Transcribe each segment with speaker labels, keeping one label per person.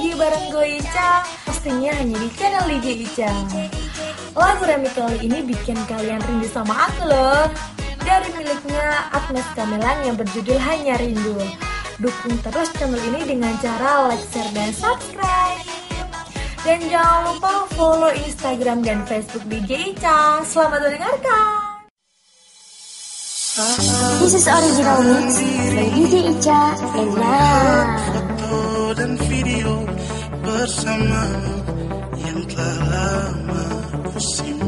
Speaker 1: lagi bareng gue Ica. Pastinya hanya di channel DJ Ica. Lagu remix kali ini bikin kalian rindu sama aku loh. Dari miliknya Agnes Kamelan yang berjudul Hanya Rindu. Dukung terus channel ini dengan cara like, share, dan subscribe. Dan jangan lupa follow Instagram dan Facebook DJ Ica. Selamat mendengarkan.
Speaker 2: This is original mix by DJ Ica. Enak
Speaker 3: foto dan video bersama yang telah lama ku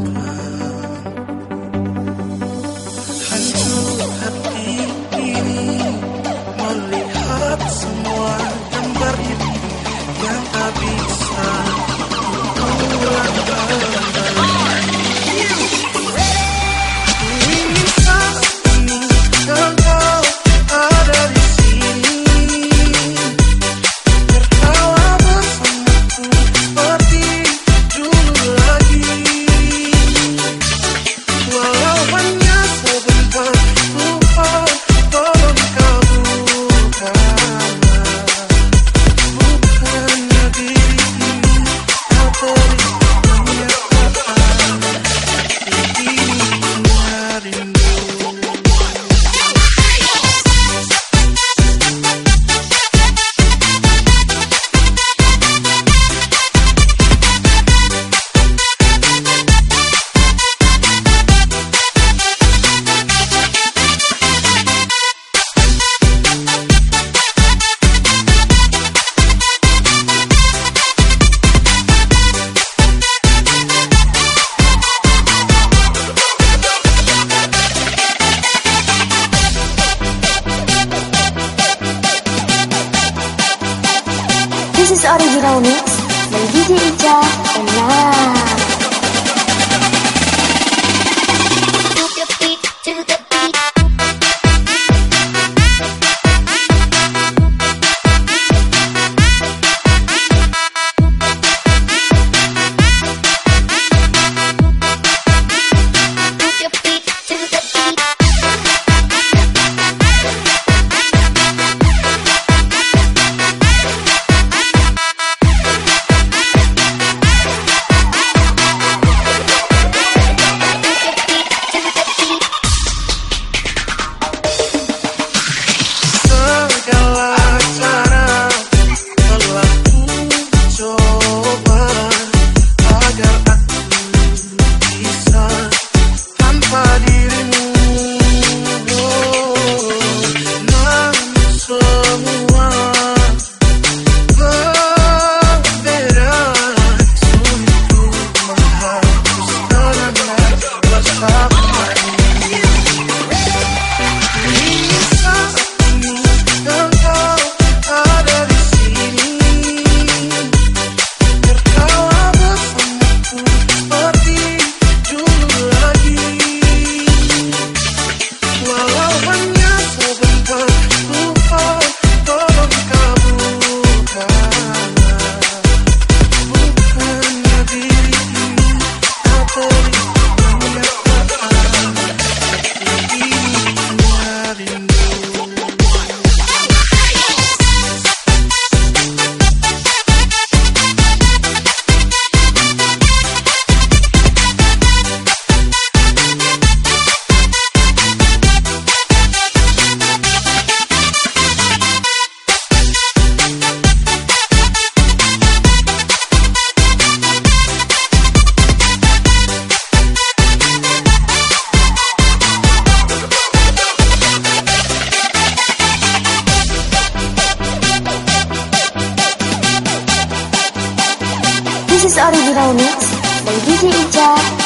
Speaker 2: is original mix by DJ Ica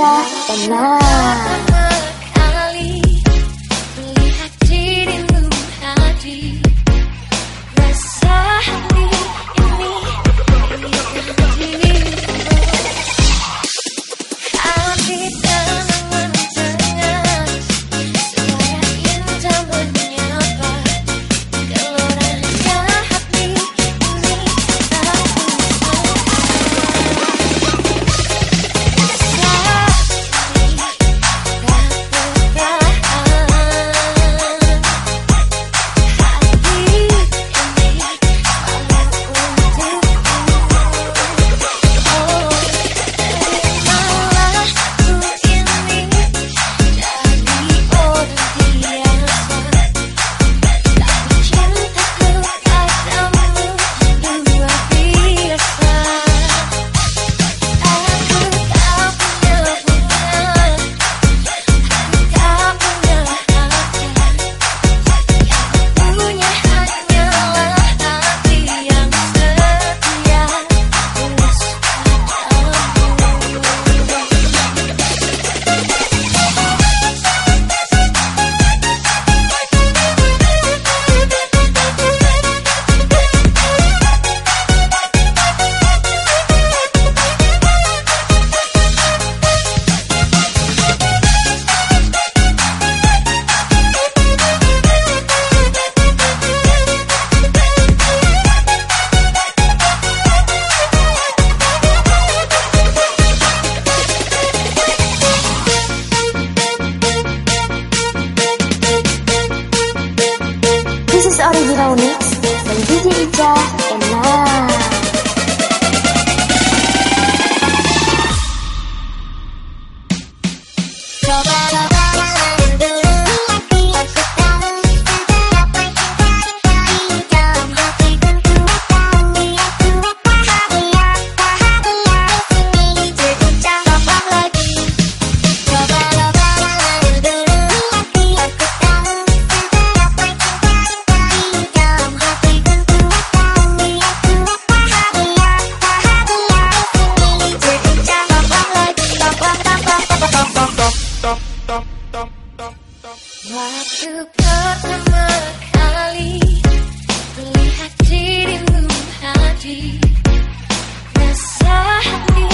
Speaker 2: Ica Enak original dan DJ Ica enak.
Speaker 1: Melihat dirimu hadir. Rasa hati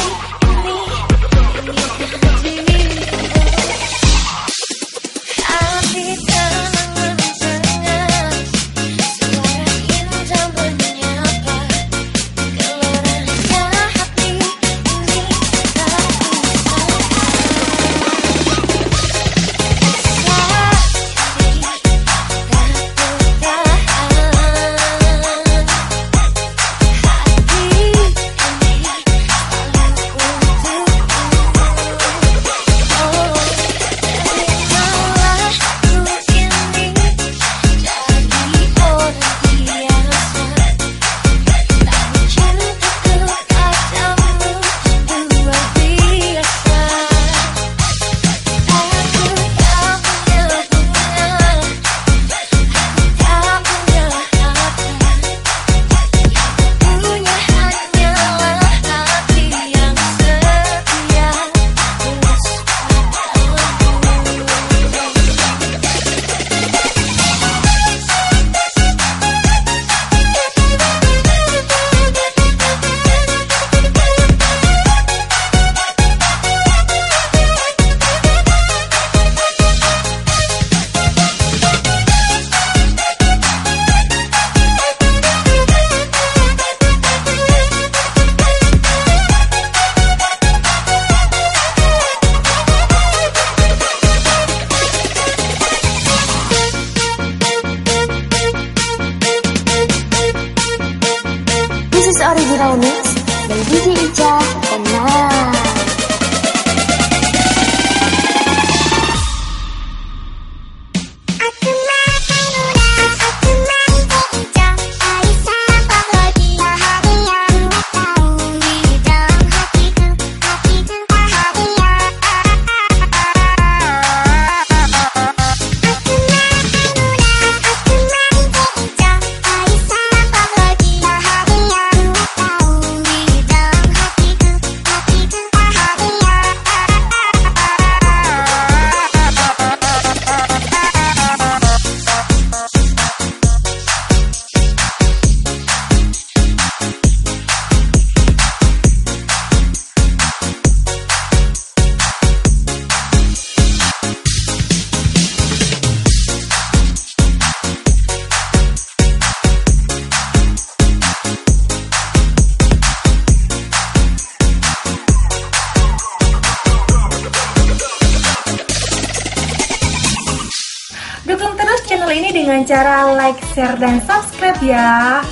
Speaker 1: cara like, share, dan subscribe ya.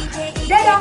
Speaker 1: Dadah!